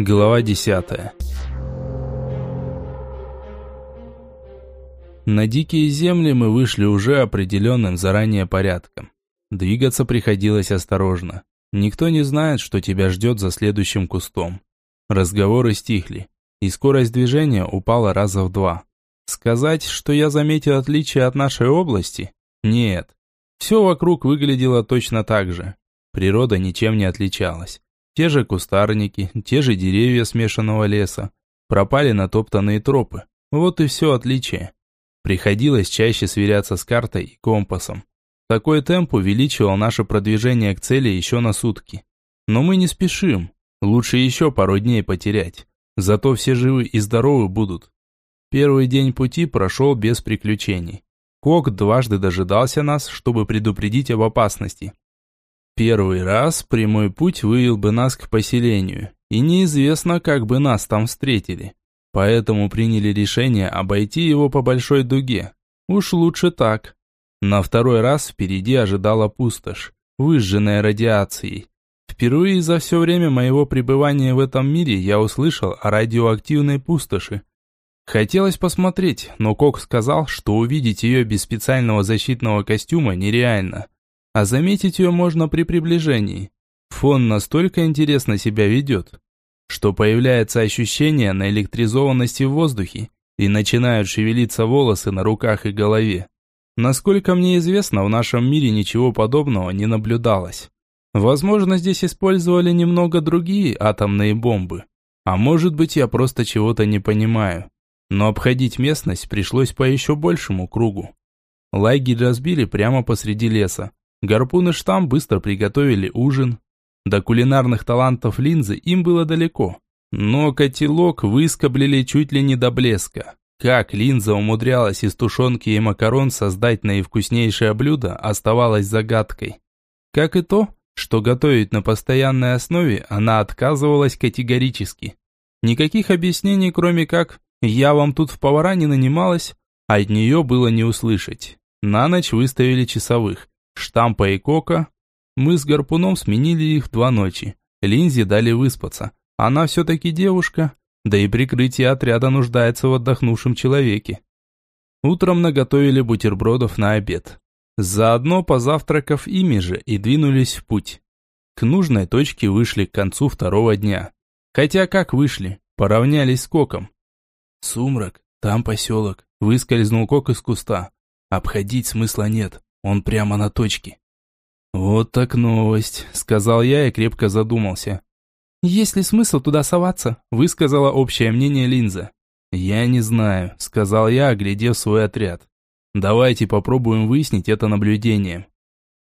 Глава 10. На дикие земли мы вышли уже определенным заранее порядком. Двигаться приходилось осторожно. Никто не знает, что тебя ждет за следующим кустом. Разговоры стихли, и скорость движения упала раза в два. Сказать, что я заметил отличие от нашей области? Нет. Все вокруг выглядело точно так же. Природа ничем не отличалась. Те же кустарники, те же деревья смешанного леса. Пропали натоптанные тропы. Вот и все отличие. Приходилось чаще сверяться с картой и компасом. Такой темп увеличивал наше продвижение к цели еще на сутки. Но мы не спешим. Лучше еще пару дней потерять. Зато все живы и здоровы будут. Первый день пути прошел без приключений. Кок дважды дожидался нас, чтобы предупредить об опасности. Первый раз прямой путь вывел бы нас к поселению, и неизвестно, как бы нас там встретили. Поэтому приняли решение обойти его по большой дуге. Уж лучше так. На второй раз впереди ожидала пустошь, выжженная радиацией. Впервые за все время моего пребывания в этом мире я услышал о радиоактивной пустоши. Хотелось посмотреть, но Кок сказал, что увидеть ее без специального защитного костюма нереально – а заметить ее можно при приближении. Фон настолько интересно себя ведет, что появляется ощущение наэлектризованности в воздухе и начинают шевелиться волосы на руках и голове. Насколько мне известно, в нашем мире ничего подобного не наблюдалось. Возможно, здесь использовали немного другие атомные бомбы. А может быть, я просто чего-то не понимаю. Но обходить местность пришлось по еще большему кругу. Лагерь разбили прямо посреди леса. Гарпун и штамм быстро приготовили ужин. До кулинарных талантов линзы им было далеко. Но котелок выскоблили чуть ли не до блеска. Как линза умудрялась из тушенки и макарон создать наивкуснейшее блюдо, оставалось загадкой. Как и то, что готовить на постоянной основе она отказывалась категорически. Никаких объяснений, кроме как «я вам тут в повара не нанималась», от нее было не услышать. На ночь выставили часовых, Штампа и Кока. Мы с Гарпуном сменили их два ночи. Линзе дали выспаться. Она все-таки девушка, да и прикрытие отряда нуждается в отдохнувшем человеке. Утром наготовили бутербродов на обед. Заодно позавтракав ими же и двинулись в путь. К нужной точке вышли к концу второго дня. Хотя как вышли, поравнялись с Коком. «Сумрак, там поселок», – выскользнул Кок из куста. «Обходить смысла нет. Он прямо на точке. «Вот так новость», — сказал я и крепко задумался. «Есть ли смысл туда соваться?» — высказала общее мнение Линза. «Я не знаю», — сказал я, оглядев свой отряд. «Давайте попробуем выяснить это наблюдением».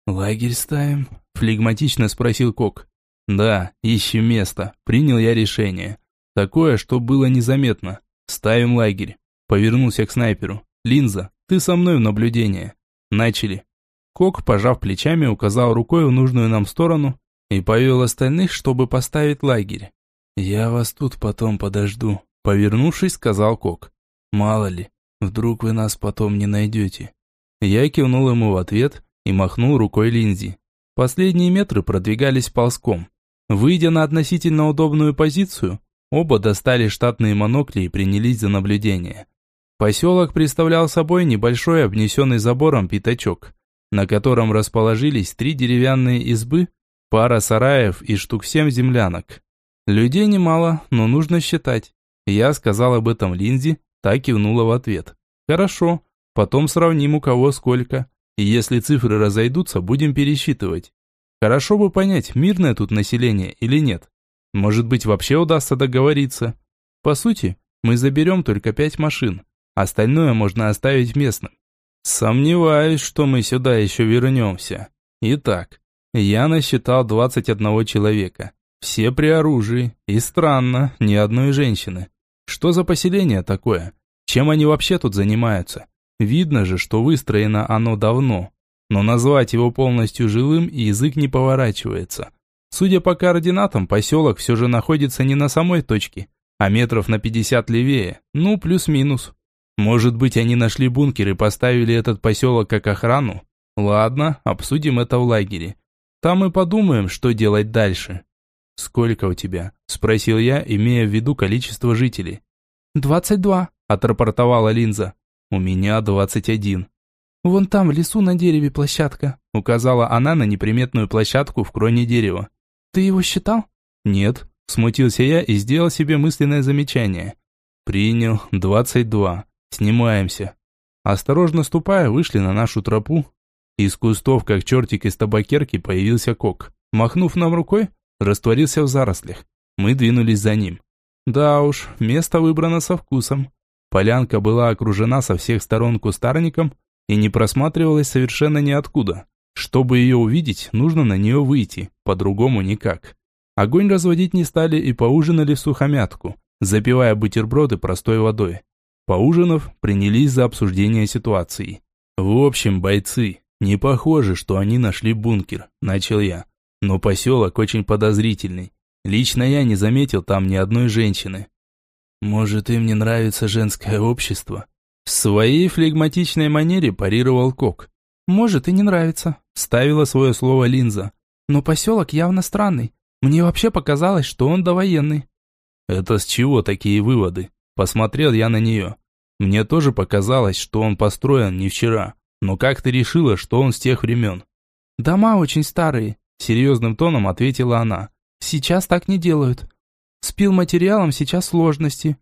«Лагерь ставим?» — флегматично спросил Кок. «Да, ищем место. Принял я решение. Такое, что было незаметно. Ставим лагерь». Повернулся к снайперу. «Линза, ты со мной в наблюдение». Начали. Кок, пожав плечами, указал рукой в нужную нам сторону и повел остальных, чтобы поставить лагерь. «Я вас тут потом подожду», — повернувшись, сказал Кок. «Мало ли, вдруг вы нас потом не найдете». Я кивнул ему в ответ и махнул рукой Линзи. Последние метры продвигались ползком. Выйдя на относительно удобную позицию, оба достали штатные монокли и принялись за наблюдение. Поселок представлял собой небольшой обнесенный забором пятачок, на котором расположились три деревянные избы, пара сараев и штук семь землянок. Людей немало, но нужно считать. Я сказал об этом Линзи, так кивнула в ответ. Хорошо, потом сравним у кого сколько. И если цифры разойдутся, будем пересчитывать. Хорошо бы понять, мирное тут население или нет. Может быть, вообще удастся договориться. По сути, мы заберем только пять машин. Остальное можно оставить местным. Сомневаюсь, что мы сюда еще вернемся. Итак, я насчитал 21 человека. Все при оружии. И странно, ни одной женщины. Что за поселение такое? Чем они вообще тут занимаются? Видно же, что выстроено оно давно. Но назвать его полностью жилым язык не поворачивается. Судя по координатам, поселок все же находится не на самой точке, а метров на 50 левее, ну плюс-минус. Может быть, они нашли бункер и поставили этот поселок как охрану? Ладно, обсудим это в лагере. Там и подумаем, что делать дальше. Сколько у тебя? Спросил я, имея в виду количество жителей. «Двадцать два», – отрапортовала Линза. «У меня двадцать один». «Вон там, в лесу на дереве площадка», – указала она на неприметную площадку в кроне дерева. «Ты его считал?» «Нет», – смутился я и сделал себе мысленное замечание. «Принял, двадцать два. Снимаемся». Осторожно ступая, вышли на нашу тропу. Из кустов, как чертик из табакерки, появился кок. Махнув нам рукой, растворился в зарослях. Мы двинулись за ним. Да уж, место выбрано со вкусом. Полянка была окружена со всех сторон кустарником и не просматривалась совершенно ниоткуда. Чтобы ее увидеть, нужно на нее выйти, по-другому никак. Огонь разводить не стали и поужинали в сухомятку, запивая бутерброды простой водой. Поужинав, принялись за обсуждение ситуации. «В общем, бойцы, не похоже, что они нашли бункер», – начал я. «Но поселок очень подозрительный. Лично я не заметил там ни одной женщины». «Может, им не нравится женское общество?» В своей флегматичной манере парировал Кок. «Может, и не нравится», – ставила свое слово Линза. «Но поселок явно странный. Мне вообще показалось, что он довоенный». «Это с чего такие выводы?» Посмотрел я на нее. Мне тоже показалось, что он построен не вчера. Но как ты решила, что он с тех времен? Дома очень старые, серьезным тоном ответила она. Сейчас так не делают. С пилматериалом сейчас сложности.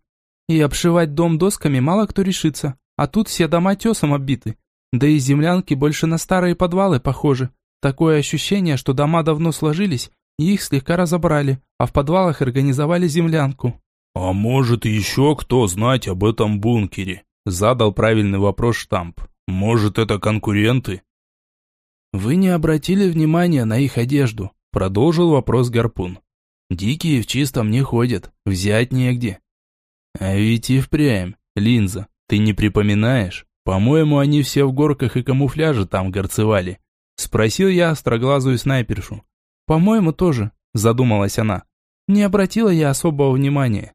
И обшивать дом досками мало кто решится. А тут все дома тесом оббиты. Да и землянки больше на старые подвалы похожи. Такое ощущение, что дома давно сложились, и их слегка разобрали, а в подвалах организовали землянку. «А может, еще кто знать об этом бункере?» Задал правильный вопрос штамп. «Может, это конкуренты?» «Вы не обратили внимания на их одежду?» Продолжил вопрос Гарпун. «Дикие в чистом не ходят, взять негде». «А ведь и впрямь, Линза, ты не припоминаешь? По-моему, они все в горках и камуфляже там горцевали». Спросил я остроглазую снайпершу. «По-моему, тоже», задумалась она. «Не обратила я особого внимания.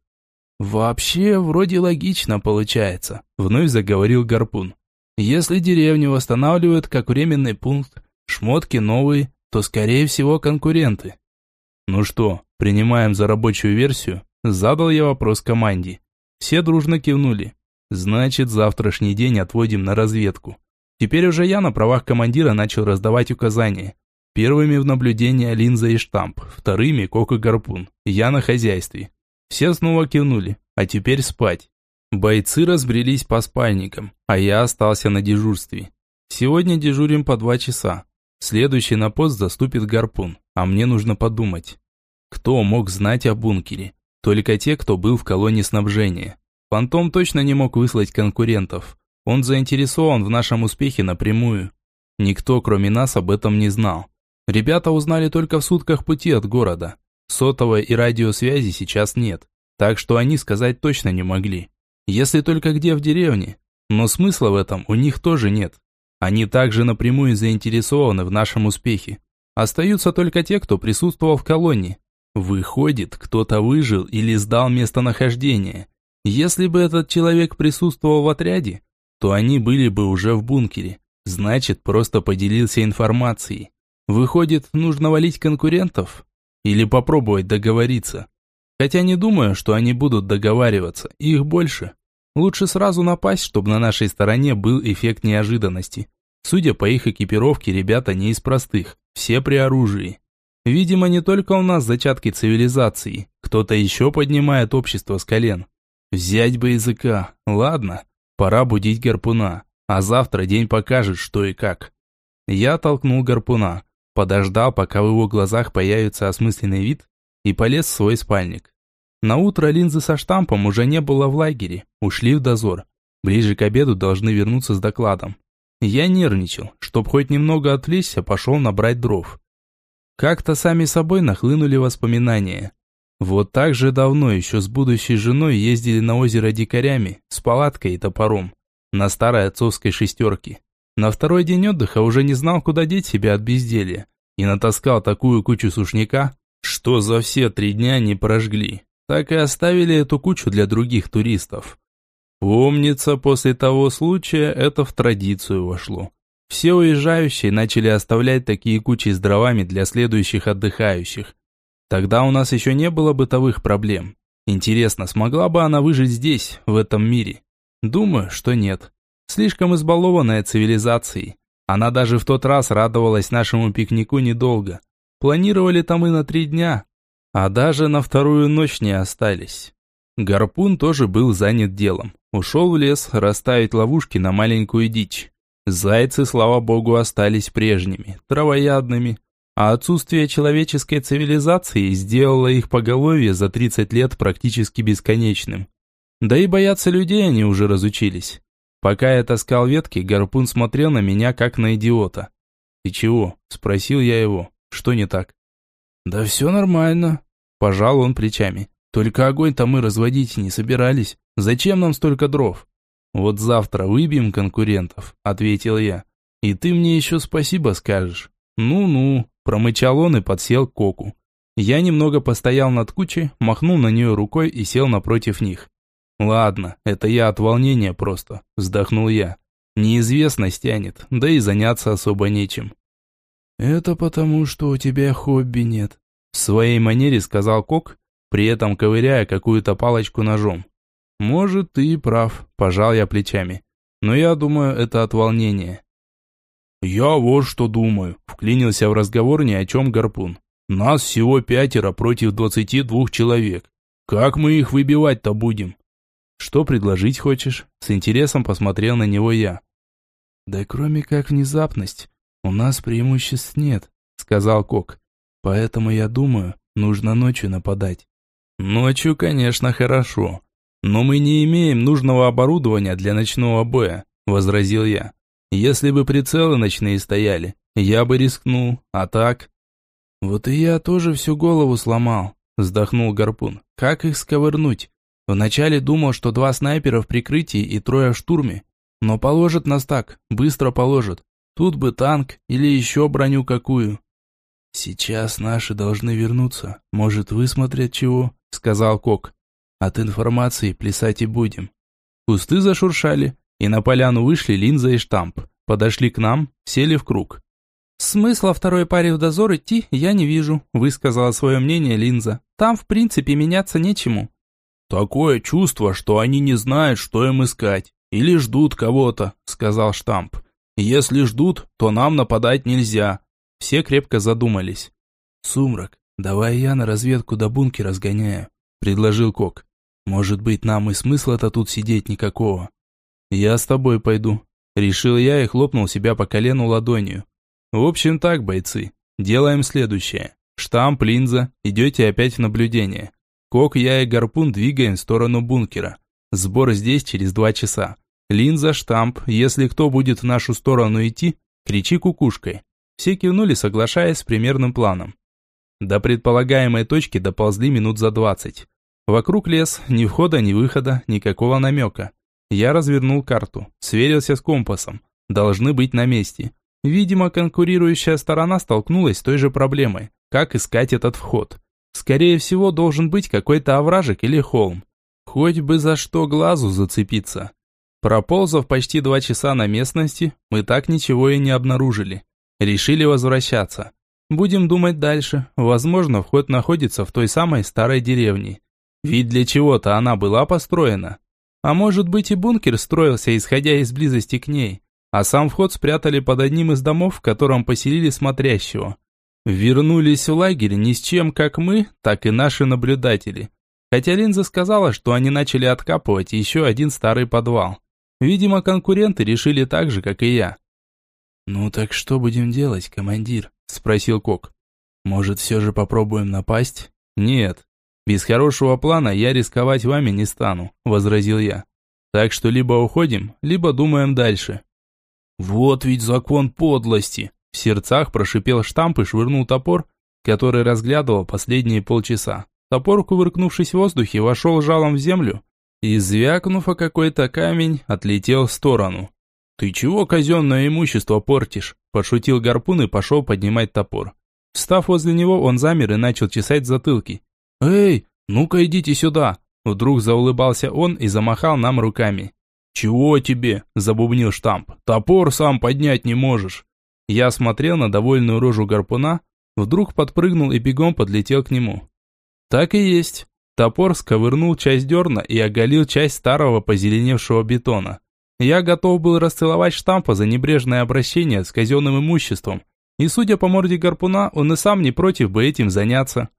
«Вообще, вроде логично получается», – вновь заговорил Гарпун. «Если деревню восстанавливают как временный пункт, шмотки новые, то, скорее всего, конкуренты». «Ну что, принимаем за рабочую версию?» – задал я вопрос команде. Все дружно кивнули. «Значит, завтрашний день отводим на разведку». Теперь уже я на правах командира начал раздавать указания. Первыми в наблюдение линза и штамп, вторыми кок и гарпун. Я на хозяйстве. Все снова кивнули. А теперь спать. Бойцы разбрелись по спальникам, а я остался на дежурстве. Сегодня дежурим по два часа. Следующий на пост заступит гарпун, а мне нужно подумать. Кто мог знать о бункере? Только те, кто был в колонии снабжения. Фантом точно не мог выслать конкурентов. Он заинтересован в нашем успехе напрямую. Никто, кроме нас, об этом не знал. Ребята узнали только в сутках пути от города. Сотовой и радиосвязи сейчас нет, так что они сказать точно не могли. Если только где в деревне. Но смысла в этом у них тоже нет. Они также напрямую заинтересованы в нашем успехе. Остаются только те, кто присутствовал в колонии. Выходит, кто-то выжил или сдал местонахождение. Если бы этот человек присутствовал в отряде, то они были бы уже в бункере. Значит, просто поделился информацией. Выходит, нужно валить конкурентов? Или попробовать договориться. Хотя не думаю, что они будут договариваться, их больше. Лучше сразу напасть, чтобы на нашей стороне был эффект неожиданности. Судя по их экипировке, ребята не из простых, все при оружии. Видимо, не только у нас зачатки цивилизации, кто-то еще поднимает общество с колен. Взять бы языка, ладно, пора будить гарпуна, а завтра день покажет, что и как. Я толкнул гарпуна, подождал, пока в его глазах появится осмысленный вид, и полез в свой спальник. На утро линзы со штампом уже не было в лагере, ушли в дозор. Ближе к обеду должны вернуться с докладом. Я нервничал, чтоб хоть немного отвлечься, пошел набрать дров. Как-то сами собой нахлынули воспоминания. Вот так же давно еще с будущей женой ездили на озеро дикарями, с палаткой и топором, на старой отцовской шестерке. На второй день отдыха уже не знал, куда деть себя от безделья, и натаскал такую кучу сушняка, что за все три дня не прожгли. Так и оставили эту кучу для других туристов. Помнится, после того случая это в традицию вошло. Все уезжающие начали оставлять такие кучи с дровами для следующих отдыхающих. Тогда у нас еще не было бытовых проблем. Интересно, смогла бы она выжить здесь, в этом мире? Думаю, что нет. Слишком избалованная цивилизацией. Она даже в тот раз радовалась нашему пикнику недолго. Планировали там и на три дня, а даже на вторую ночь не остались. Гарпун тоже был занят делом. Ушел в лес расставить ловушки на маленькую дичь. Зайцы, слава богу, остались прежними, травоядными. А отсутствие человеческой цивилизации сделало их поголовье за 30 лет практически бесконечным. Да и бояться людей они уже разучились. Пока я таскал ветки, Гарпун смотрел на меня как на идиота. «Ты чего?» – спросил я его. «Что не так?» «Да все нормально», – пожал он плечами. «Только огонь-то мы разводить не собирались. Зачем нам столько дров?» «Вот завтра выбьем конкурентов», – ответил я. «И ты мне еще спасибо скажешь». «Ну-ну», – промычал он и подсел к коку. Я немного постоял над кучей, махнул на нее рукой и сел напротив них. «Ладно, это я от волнения просто», – вздохнул я. «Неизвестность тянет, да и заняться особо нечем». «Это потому, что у тебя хобби нет», – в своей манере сказал Кок, при этом ковыряя какую-то палочку ножом. «Может, ты и прав», – пожал я плечами. «Но я думаю, это от волнения». «Я вот что думаю», – вклинился в разговор ни о чем гарпун. «Нас всего пятеро против двадцати двух человек. Как мы их выбивать-то будем?» «Что предложить хочешь?» С интересом посмотрел на него я. «Да кроме как внезапность, у нас преимуществ нет», сказал Кок. «Поэтому я думаю, нужно ночью нападать». «Ночью, конечно, хорошо. Но мы не имеем нужного оборудования для ночного боя», возразил я. «Если бы прицелы ночные стояли, я бы рискнул, а так...» «Вот и я тоже всю голову сломал», вздохнул Гарпун. «Как их сковырнуть? Вначале думал, что два снайпера в прикрытии и трое в штурме. Но положат нас так, быстро положат. Тут бы танк или еще броню какую. «Сейчас наши должны вернуться. Может, высмотрят чего?» — сказал Кок. «От информации плясать и будем». Кусты зашуршали, и на поляну вышли Линза и Штамп. Подошли к нам, сели в круг. «Смысла второй паре в дозор идти я не вижу», — высказала свое мнение Линза. «Там, в принципе, меняться нечему. «Такое чувство, что они не знают, что им искать. Или ждут кого-то», — сказал Штамп. «Если ждут, то нам нападать нельзя». Все крепко задумались. «Сумрак, давай я на разведку до бункера сгоняю», — предложил Кок. «Может быть, нам и смысла-то тут сидеть никакого». «Я с тобой пойду», — решил я и хлопнул себя по колену ладонью. «В общем так, бойцы, делаем следующее. Штамп, линза, идете опять в наблюдение. Кок, я и Гарпун двигаем в сторону бункера. Сбор здесь через два часа. Линза, штамп, если кто будет в нашу сторону идти, кричи кукушкой. Все кивнули, соглашаясь с примерным планом. До предполагаемой точки доползли минут за двадцать. Вокруг лес, ни входа, ни выхода, никакого намека. Я развернул карту, сверился с компасом. Должны быть на месте. Видимо, конкурирующая сторона столкнулась с той же проблемой. Как искать этот вход? Скорее всего, должен быть какой-то овражек или холм. Хоть бы за что глазу зацепиться. Проползав почти два часа на местности, мы так ничего и не обнаружили. Решили возвращаться. Будем думать дальше. Возможно, вход находится в той самой старой деревне. Ведь для чего-то она была построена. А может быть и бункер строился, исходя из близости к ней. А сам вход спрятали под одним из домов, в котором поселили смотрящего. Вернулись в лагерь ни с чем как мы, так и наши наблюдатели. Хотя Линза сказала, что они начали откапывать еще один старый подвал. Видимо, конкуренты решили так же, как и я. «Ну так что будем делать, командир?» – спросил Кок. «Может, все же попробуем напасть?» «Нет. Без хорошего плана я рисковать вами не стану», – возразил я. «Так что либо уходим, либо думаем дальше». «Вот ведь закон подлости!» В сердцах прошипел штамп и швырнул топор, который разглядывал последние полчаса. Топор, кувыркнувшись в воздухе, вошел жалом в землю и, звякнув о какой-то камень, отлетел в сторону. «Ты чего казенное имущество портишь?» – пошутил гарпун и пошел поднимать топор. Встав возле него, он замер и начал чесать затылки. «Эй, ну-ка идите сюда!» Вдруг заулыбался он и замахал нам руками. «Чего тебе?» – забубнил штамп. «Топор сам поднять не можешь!» Я смотрел на довольную рожу гарпуна, Вдруг подпрыгнул и бегом подлетел к нему. Так и есть. Топор сковырнул часть дерна и оголил часть старого позеленевшего бетона. Я готов был расцеловать штампа за небрежное обращение с казенным имуществом. И судя по морде гарпуна, он и сам не против бы этим заняться.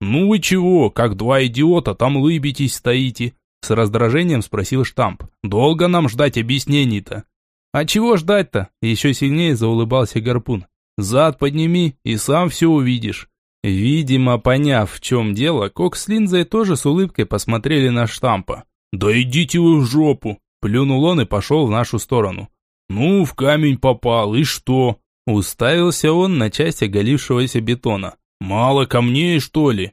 «Ну вы чего, как два идиота, там лыбитесь стоите?» С раздражением спросил штамп. «Долго нам ждать объяснений-то?» «А чего ждать-то?» Еще сильнее заулыбался гарпун. «Зад подними и сам все увидишь». Видимо, поняв, в чем дело, Кок с Линзой тоже с улыбкой посмотрели на штампа. «Да идите вы в жопу!» Плюнул он и пошел в нашу сторону. «Ну, в камень попал, и что?» Уставился он на часть оголившегося бетона. «Мало камней, что ли?»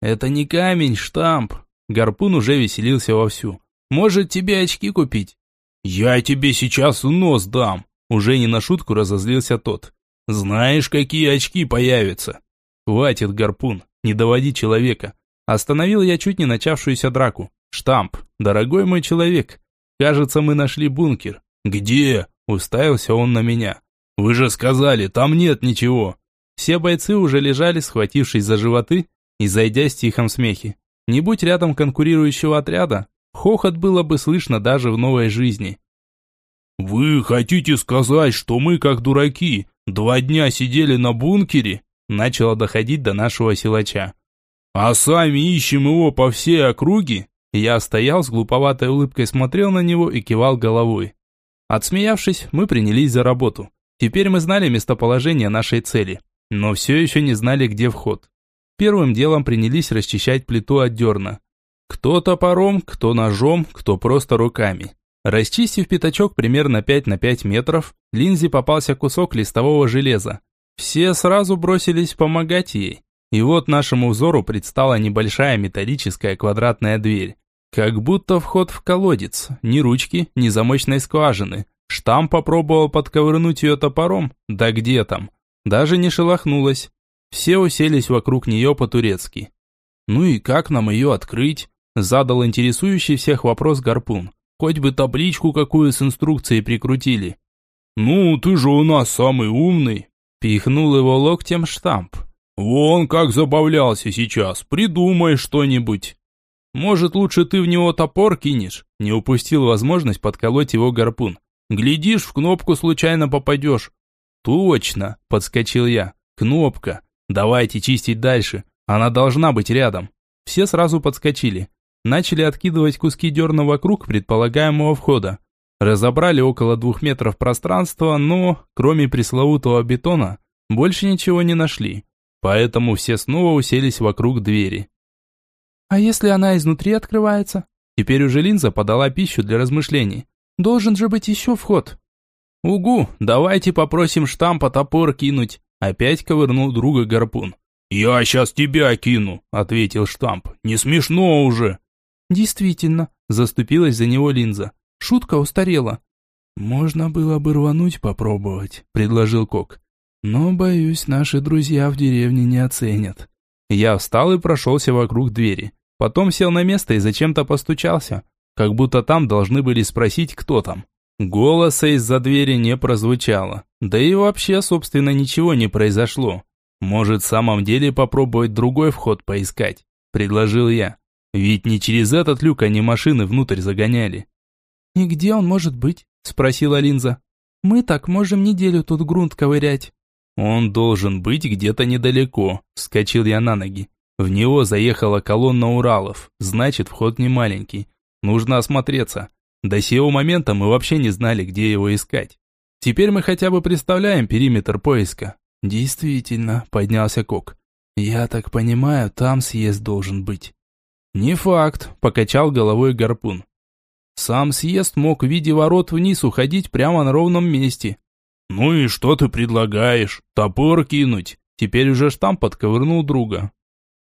«Это не камень, штамп!» Гарпун уже веселился вовсю. «Может, тебе очки купить?» «Я тебе сейчас нос дам!» Уже не на шутку разозлился тот. «Знаешь, какие очки появятся?» «Хватит, Гарпун, не доводи человека!» Остановил я чуть не начавшуюся драку. «Штамп, дорогой мой человек, кажется, мы нашли бункер». «Где?» Уставился он на меня. «Вы же сказали, там нет ничего!» Все бойцы уже лежали, схватившись за животы и зайдя в тихом смехе. Не будь рядом конкурирующего отряда, хохот было бы слышно даже в новой жизни. «Вы хотите сказать, что мы, как дураки, два дня сидели на бункере?» Начало доходить до нашего силача. «А сами ищем его по всей округе?» Я стоял с глуповатой улыбкой, смотрел на него и кивал головой. Отсмеявшись, мы принялись за работу. Теперь мы знали местоположение нашей цели, но все еще не знали, где вход. Первым делом принялись расчищать плиту от дерна. Кто топором, кто ножом, кто просто руками. Расчистив пятачок примерно 5 на 5 метров, Линзе попался кусок листового железа. Все сразу бросились помогать ей. И вот нашему взору предстала небольшая металлическая квадратная дверь. Как будто вход в колодец, ни ручки, ни замочной скважины. Штамп попробовал подковырнуть ее топором, да где там. Даже не шелохнулась. Все уселись вокруг нее по-турецки. «Ну и как нам ее открыть?» Задал интересующий всех вопрос Гарпун. «Хоть бы табличку какую с инструкцией прикрутили». «Ну, ты же у нас самый умный!» Пихнул его локтем штамп. «Вон как забавлялся сейчас, придумай что-нибудь!» «Может, лучше ты в него топор кинешь?» Не упустил возможность подколоть его гарпун. «Глядишь, в кнопку случайно попадешь». «Точно!» – подскочил я. «Кнопка! Давайте чистить дальше, она должна быть рядом». Все сразу подскочили. Начали откидывать куски дерна вокруг предполагаемого входа. Разобрали около двух метров пространства, но, кроме пресловутого бетона, больше ничего не нашли. Поэтому все снова уселись вокруг двери. «А если она изнутри открывается?» Теперь уже линза подала пищу для размышлений. «Должен же быть еще вход». «Угу, давайте попросим штампа топор кинуть». Опять ковырнул друга гарпун. «Я сейчас тебя кину», — ответил штамп. «Не смешно уже». «Действительно», — заступилась за него линза. «Шутка устарела». «Можно было бы рвануть попробовать», — предложил Кок. «Но, боюсь, наши друзья в деревне не оценят». Я встал и прошелся вокруг двери. Потом сел на место и зачем-то постучался, как будто там должны были спросить, кто там. Голоса из-за двери не прозвучало. Да и вообще, собственно, ничего не произошло. Может, в самом деле попробовать другой вход поискать, предложил я. Ведь не через этот люк они машины внутрь загоняли. «И где он может быть?» – спросила Линза. «Мы так можем неделю тут грунт ковырять». «Он должен быть где-то недалеко», – вскочил я на ноги. В него заехала колонна Уралов, значит, вход не маленький. Нужно осмотреться. До сего момента мы вообще не знали, где его искать. Теперь мы хотя бы представляем периметр поиска. Действительно, поднялся Кок. Я так понимаю, там съезд должен быть. Не факт, покачал головой гарпун. Сам съезд мог в виде ворот вниз уходить прямо на ровном месте. Ну и что ты предлагаешь? Топор кинуть? Теперь уже штамп подковырнул друга.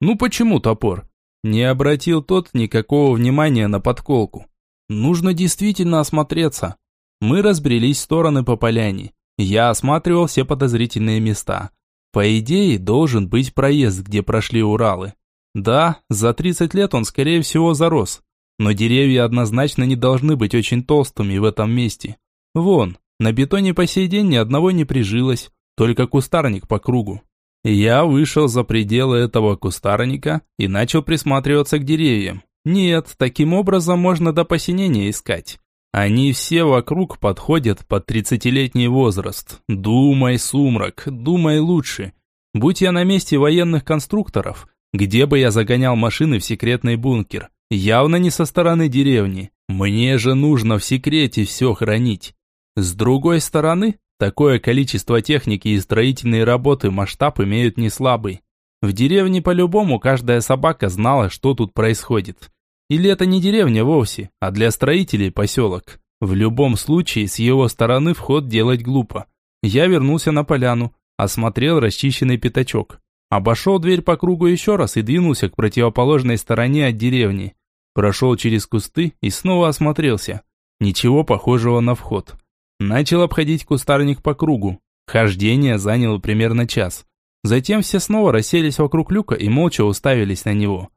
«Ну почему топор?» Не обратил тот никакого внимания на подколку. «Нужно действительно осмотреться». Мы разбрелись в стороны по поляне. Я осматривал все подозрительные места. По идее, должен быть проезд, где прошли Уралы. Да, за 30 лет он, скорее всего, зарос. Но деревья однозначно не должны быть очень толстыми в этом месте. Вон, на бетоне по сей день ни одного не прижилось, только кустарник по кругу. Я вышел за пределы этого кустарника и начал присматриваться к деревьям. Нет, таким образом можно до посинения искать. Они все вокруг подходят под тридцатилетний возраст. Думай, сумрак, думай лучше. Будь я на месте военных конструкторов, где бы я загонял машины в секретный бункер? Явно не со стороны деревни. Мне же нужно в секрете все хранить. С другой стороны, такое количество техники и строительные работы масштаб имеют не слабый. В деревне по-любому каждая собака знала, что тут происходит. Или это не деревня вовсе, а для строителей поселок. В любом случае, с его стороны вход делать глупо. Я вернулся на поляну, осмотрел расчищенный пятачок. Обошел дверь по кругу еще раз и двинулся к противоположной стороне от деревни. Прошел через кусты и снова осмотрелся. Ничего похожего на вход. Начал обходить кустарник по кругу. Хождение заняло примерно час. Затем все снова расселись вокруг люка и молча уставились на него.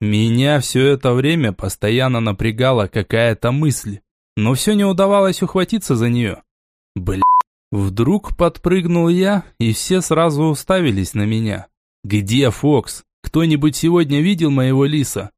Меня все это время постоянно напрягала какая-то мысль, но все не удавалось ухватиться за нее. Бля, вдруг подпрыгнул я, и все сразу уставились на меня. Где Фокс? Кто-нибудь сегодня видел моего лиса?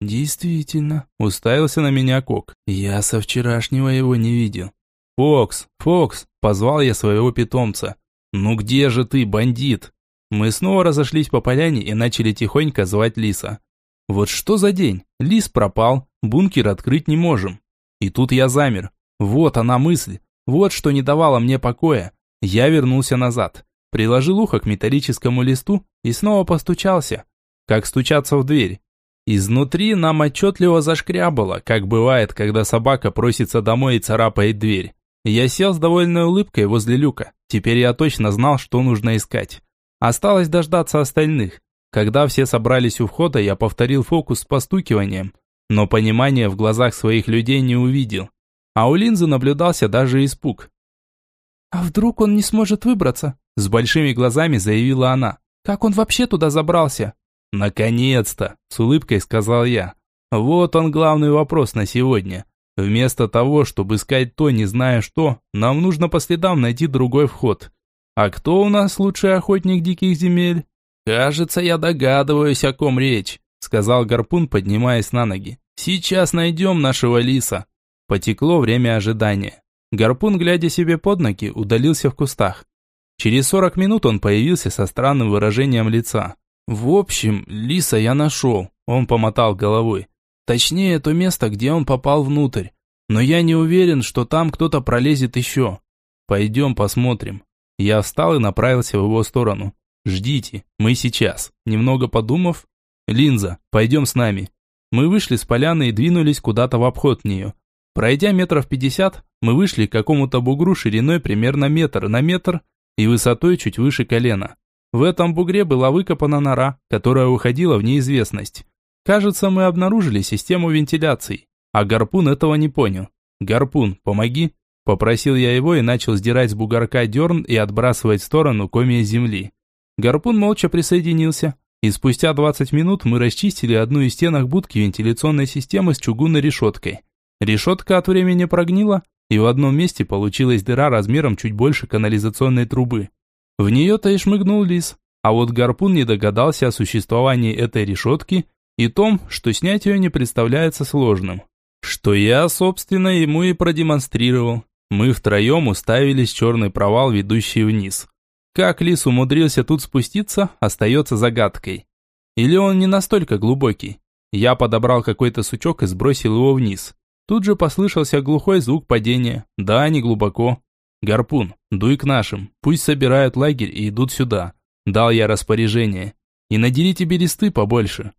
Действительно, уставился на меня Кок. Я со вчерашнего его не видел. Фокс, Фокс, позвал я своего питомца. Ну где же ты, бандит? Мы снова разошлись по поляне и начали тихонько звать лиса. Вот что за день? Лис пропал, бункер открыть не можем. И тут я замер. Вот она мысль. Вот что не давало мне покоя. Я вернулся назад. Приложил ухо к металлическому листу и снова постучался. Как стучаться в дверь. Изнутри нам отчетливо зашкрябало, как бывает, когда собака просится домой и царапает дверь. Я сел с довольной улыбкой возле люка. Теперь я точно знал, что нужно искать. Осталось дождаться остальных. Когда все собрались у входа, я повторил фокус с постукиванием, но понимания в глазах своих людей не увидел. А у Линзы наблюдался даже испуг. «А вдруг он не сможет выбраться?» С большими глазами заявила она. «Как он вообще туда забрался?» «Наконец-то!» – с улыбкой сказал я. «Вот он главный вопрос на сегодня. Вместо того, чтобы искать то, не зная что, нам нужно по следам найти другой вход. А кто у нас лучший охотник диких земель?» «Кажется, я догадываюсь, о ком речь», — сказал Гарпун, поднимаясь на ноги. «Сейчас найдем нашего лиса». Потекло время ожидания. Гарпун, глядя себе под ноги, удалился в кустах. Через сорок минут он появился со странным выражением лица. «В общем, лиса я нашел», — он помотал головой. «Точнее, то место, где он попал внутрь. Но я не уверен, что там кто-то пролезет еще. Пойдем посмотрим». Я встал и направился в его сторону. «Ждите, мы сейчас». Немного подумав, «Линза, пойдем с нами». Мы вышли с поляны и двинулись куда-то в обход нее. Пройдя метров пятьдесят, мы вышли к какому-то бугру шириной примерно метр на метр и высотой чуть выше колена. В этом бугре была выкопана нора, которая уходила в неизвестность. Кажется, мы обнаружили систему вентиляции, а Гарпун этого не понял. «Гарпун, помоги!» Попросил я его и начал сдирать с бугорка дерн и отбрасывать в сторону комья земли. Гарпун молча присоединился, и спустя 20 минут мы расчистили одну из стенок будки вентиляционной системы с чугунной решеткой. Решетка от времени прогнила, и в одном месте получилась дыра размером чуть больше канализационной трубы. В нее-то и шмыгнул лис, а вот Гарпун не догадался о существовании этой решетки и том, что снять ее не представляется сложным. Что я, собственно, ему и продемонстрировал. Мы втроем уставились в черный провал, ведущий вниз. Как лис умудрился тут спуститься, остается загадкой. Или он не настолько глубокий? Я подобрал какой-то сучок и сбросил его вниз. Тут же послышался глухой звук падения. Да, не глубоко. Гарпун, дуй к нашим. Пусть собирают лагерь и идут сюда. Дал я распоряжение. И надерите бересты побольше.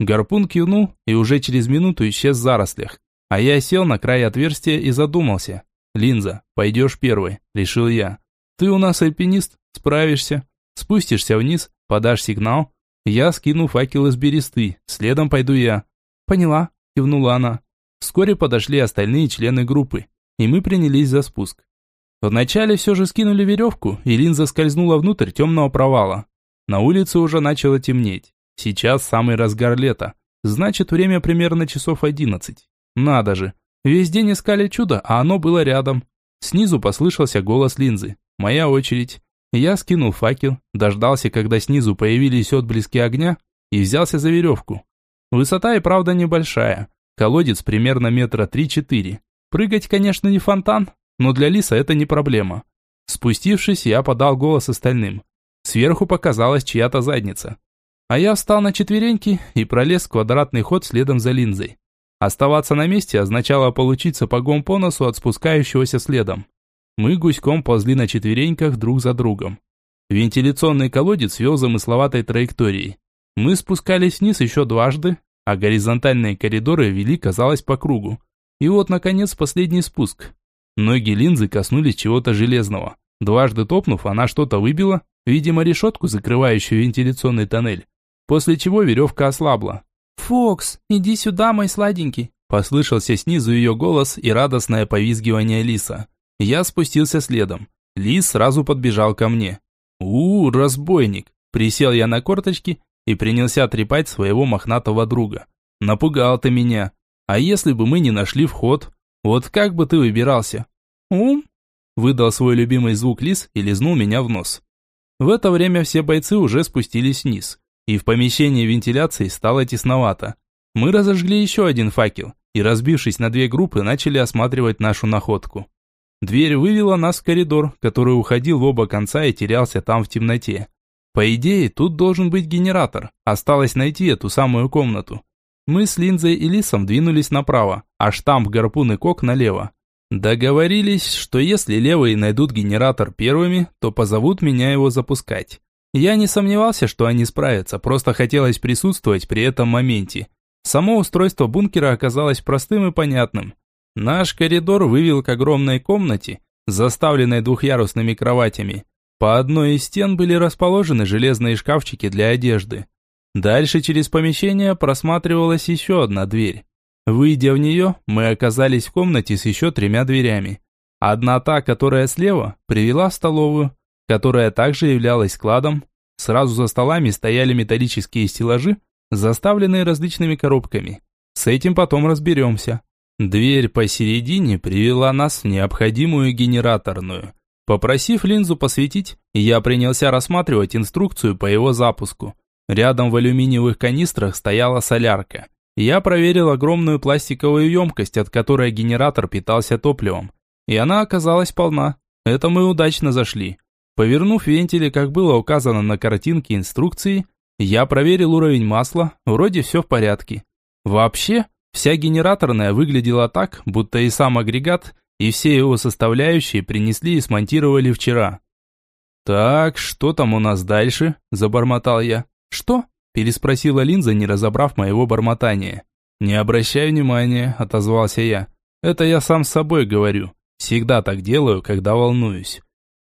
Гарпун кивнул и уже через минуту исчез в зарослях. А я сел на край отверстия и задумался. «Линза, пойдешь первой», – решил я. «Ты у нас альпинист, Справишься. Спустишься вниз, подашь сигнал. Я скину факел из бересты, следом пойду я. Поняла, кивнула она. Вскоре подошли остальные члены группы, и мы принялись за спуск. Вначале все же скинули веревку, и линза скользнула внутрь темного провала. На улице уже начало темнеть. Сейчас самый разгар лета. Значит, время примерно часов одиннадцать. Надо же. Весь день искали чудо, а оно было рядом. Снизу послышался голос линзы. Моя очередь. Я скинул факел, дождался, когда снизу появились отблески огня, и взялся за веревку. Высота и правда небольшая, колодец примерно метра три-четыре. Прыгать, конечно, не фонтан, но для лиса это не проблема. Спустившись, я подал голос остальным. Сверху показалась чья-то задница. А я встал на четвереньки и пролез в квадратный ход следом за линзой. Оставаться на месте означало получить сапогом по носу от спускающегося следом. Мы гуськом ползли на четвереньках друг за другом. Вентиляционный колодец вел замысловатой траекторией. Мы спускались вниз еще дважды, а горизонтальные коридоры вели, казалось, по кругу. И вот, наконец, последний спуск. Ноги линзы коснулись чего-то железного. Дважды топнув, она что-то выбила, видимо, решетку, закрывающую вентиляционный тоннель. После чего веревка ослабла. «Фокс, иди сюда, мой сладенький!» Послышался снизу ее голос и радостное повизгивание лиса. Я спустился следом. Лис сразу подбежал ко мне. у, разбойник!» Присел я на корточки и принялся трепать своего мохнатого друга. «Напугал ты меня. А если бы мы не нашли вход? Вот как бы ты выбирался?» «Ум?» Выдал свой любимый звук лис и лизнул меня в нос. В это время все бойцы уже спустились вниз, и в помещении вентиляции стало тесновато. Мы разожгли еще один факел и, разбившись на две группы, начали осматривать нашу находку. Дверь вывела нас в коридор, который уходил в оба конца и терялся там в темноте. По идее, тут должен быть генератор. Осталось найти эту самую комнату. Мы с Линзой и Лисом двинулись направо, а штамп Гарпун и Кок налево. Договорились, что если левые найдут генератор первыми, то позовут меня его запускать. Я не сомневался, что они справятся, просто хотелось присутствовать при этом моменте. Само устройство бункера оказалось простым и понятным. Наш коридор вывел к огромной комнате, заставленной двухъярусными кроватями. По одной из стен были расположены железные шкафчики для одежды. Дальше через помещение просматривалась еще одна дверь. Выйдя в нее, мы оказались в комнате с еще тремя дверями. Одна та, которая слева, привела в столовую, которая также являлась складом. Сразу за столами стояли металлические стеллажи, заставленные различными коробками. С этим потом разберемся. Дверь посередине привела нас в необходимую генераторную. Попросив линзу посветить, я принялся рассматривать инструкцию по его запуску. Рядом в алюминиевых канистрах стояла солярка. Я проверил огромную пластиковую емкость, от которой генератор питался топливом. И она оказалась полна. Это мы удачно зашли. Повернув вентили, как было указано на картинке инструкции, я проверил уровень масла, вроде все в порядке. Вообще, Вся генераторная выглядела так, будто и сам агрегат, и все его составляющие принесли и смонтировали вчера. «Так, что там у нас дальше?» – забормотал я. «Что?» – переспросила Линза, не разобрав моего бормотания. «Не обращай внимания», – отозвался я. «Это я сам с собой говорю. Всегда так делаю, когда волнуюсь».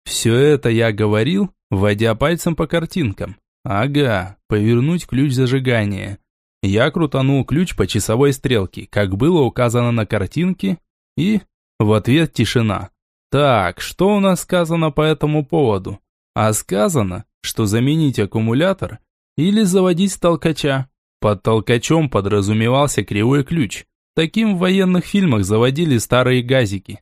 Все это я говорил, вводя пальцем по картинкам. Ага, повернуть ключ зажигания. Я крутанул ключ по часовой стрелке, как было указано на картинке, и в ответ тишина. Так, что у нас сказано по этому поводу? А сказано, что заменить аккумулятор или заводить толкача. Под толкачом подразумевался кривой ключ. Таким в военных фильмах заводили старые газики.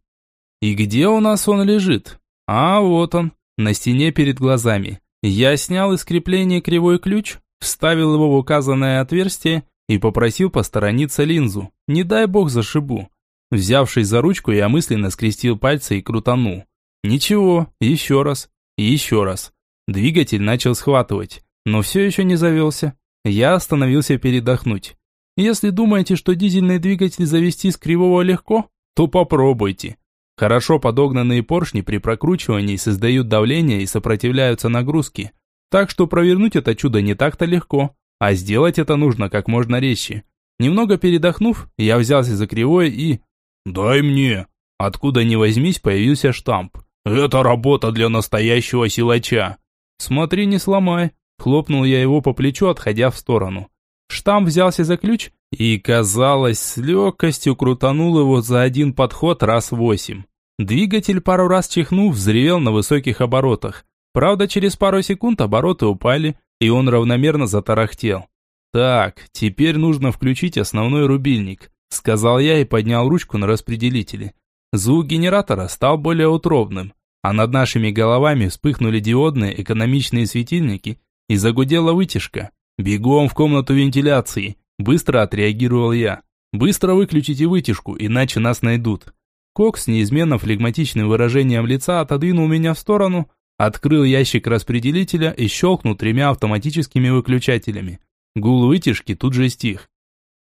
И где у нас он лежит? А, вот он, на стене перед глазами. Я снял из крепления кривой ключ, вставил его в указанное отверстие и попросил посторониться линзу. Не дай бог зашибу. Взявшись за ручку, я мысленно скрестил пальцы и крутанул. Ничего, еще раз, еще раз. Двигатель начал схватывать, но все еще не завелся. Я остановился передохнуть. Если думаете, что дизельный двигатель завести с кривого легко, то попробуйте. Хорошо подогнанные поршни при прокручивании создают давление и сопротивляются нагрузке. Так что провернуть это чудо не так-то легко, а сделать это нужно как можно резче. Немного передохнув, я взялся за кривое и... «Дай мне!» Откуда ни возьмись, появился штамп. «Это работа для настоящего силача!» «Смотри, не сломай!» Хлопнул я его по плечу, отходя в сторону. Штамп взялся за ключ и, казалось, с легкостью крутанул его за один подход раз восемь. Двигатель пару раз чихнув, взревел на высоких оборотах. Правда, через пару секунд обороты упали, и он равномерно затарахтел. «Так, теперь нужно включить основной рубильник», сказал я и поднял ручку на распределителе. Звук генератора стал более утробным. а над нашими головами вспыхнули диодные экономичные светильники и загудела вытяжка. «Бегом в комнату вентиляции!» Быстро отреагировал я. «Быстро выключите вытяжку, иначе нас найдут». Кок с неизменно флегматичным выражением лица отодвинул меня в сторону, открыл ящик распределителя и щелкнул тремя автоматическими выключателями. Гул вытяжки тут же стих.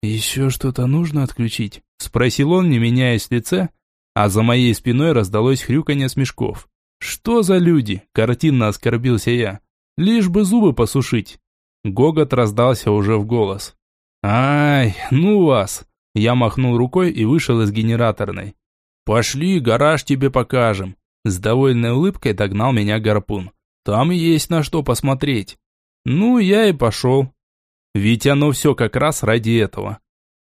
«Еще что-то нужно отключить?» – спросил он, не меняясь в лице, а за моей спиной раздалось хрюканье смешков. «Что за люди?» – картинно оскорбился я. «Лишь бы зубы посушить». Гогот раздался уже в голос. «Ай, ну вас!» Я махнул рукой и вышел из генераторной. «Пошли, гараж тебе покажем!» С довольной улыбкой догнал меня гарпун. «Там есть на что посмотреть!» Ну, я и пошел. Ведь оно все как раз ради этого.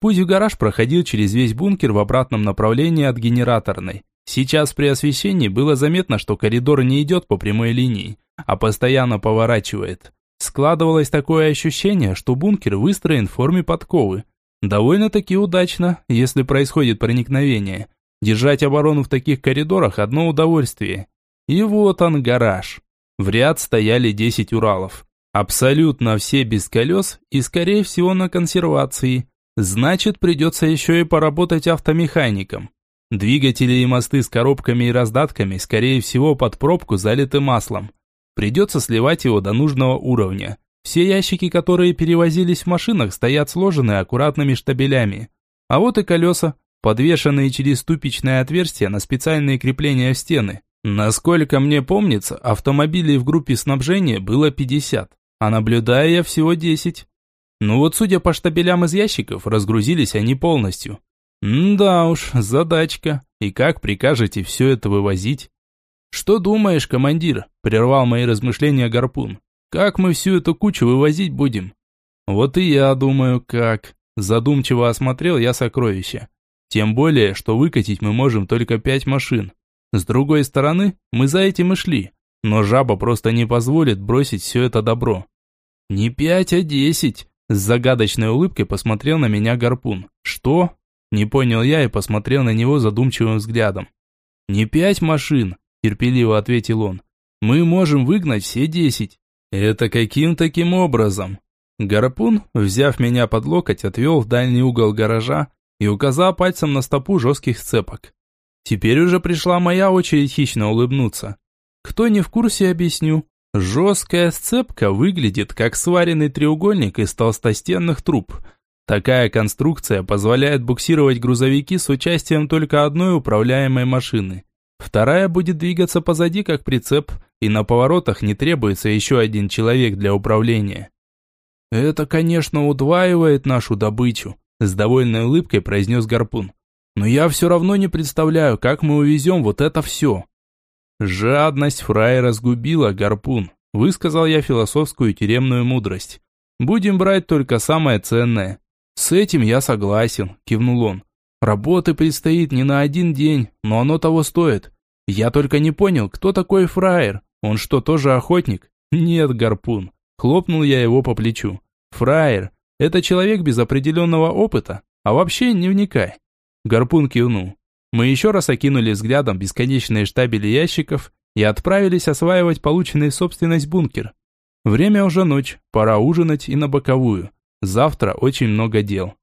Путь в гараж проходил через весь бункер в обратном направлении от генераторной. Сейчас при освещении было заметно, что коридор не идет по прямой линии, а постоянно поворачивает. Складывалось такое ощущение, что бункер выстроен в форме подковы. Довольно-таки удачно, если происходит проникновение. Держать оборону в таких коридорах – одно удовольствие. И вот он, гараж. В ряд стояли 10 Уралов. Абсолютно все без колес и, скорее всего, на консервации. Значит, придется еще и поработать автомехаником. Двигатели и мосты с коробками и раздатками, скорее всего, под пробку залиты маслом. Придется сливать его до нужного уровня. Все ящики, которые перевозились в машинах, стоят сложенные аккуратными штабелями. А вот и колеса, подвешенные через ступичное отверстие на специальные крепления в стены. Насколько мне помнится, автомобилей в группе снабжения было 50 а наблюдая я всего десять. Ну вот, судя по штабелям из ящиков, разгрузились они полностью. М да уж, задачка. И как прикажете все это вывозить? Что думаешь, командир? Прервал мои размышления Гарпун. Как мы всю эту кучу вывозить будем? Вот и я думаю, как. Задумчиво осмотрел я сокровища. Тем более, что выкатить мы можем только пять машин. С другой стороны, мы за этим и шли. Но жаба просто не позволит бросить все это добро. «Не пять, а десять!» С загадочной улыбкой посмотрел на меня гарпун. «Что?» Не понял я и посмотрел на него задумчивым взглядом. «Не пять машин», терпеливо ответил он. «Мы можем выгнать все десять». «Это каким таким образом?» Гарпун, взяв меня под локоть, отвел в дальний угол гаража и указал пальцем на стопу жестких сцепок. Теперь уже пришла моя очередь хищно улыбнуться. Кто не в курсе, объясню. Жесткая сцепка выглядит как сваренный треугольник из толстостенных труб. Такая конструкция позволяет буксировать грузовики с участием только одной управляемой машины. Вторая будет двигаться позади как прицеп, и на поворотах не требуется еще один человек для управления. «Это, конечно, удваивает нашу добычу», – с довольной улыбкой произнес Гарпун. «Но я все равно не представляю, как мы увезем вот это все». Жадность фрая разгубила гарпун, высказал я философскую тюремную мудрость. Будем брать только самое ценное. С этим я согласен, кивнул он. Работы предстоит не на один день, но оно того стоит. Я только не понял, кто такой фраер? Он что, тоже охотник? Нет, гарпун. Хлопнул я его по плечу. Фраер – это человек без определенного опыта, а вообще не вникай. Гарпун кивнул. Мы еще раз окинули взглядом бесконечные штабели ящиков и отправились осваивать полученный собственность бункер. Время уже ночь, пора ужинать и на боковую. Завтра очень много дел.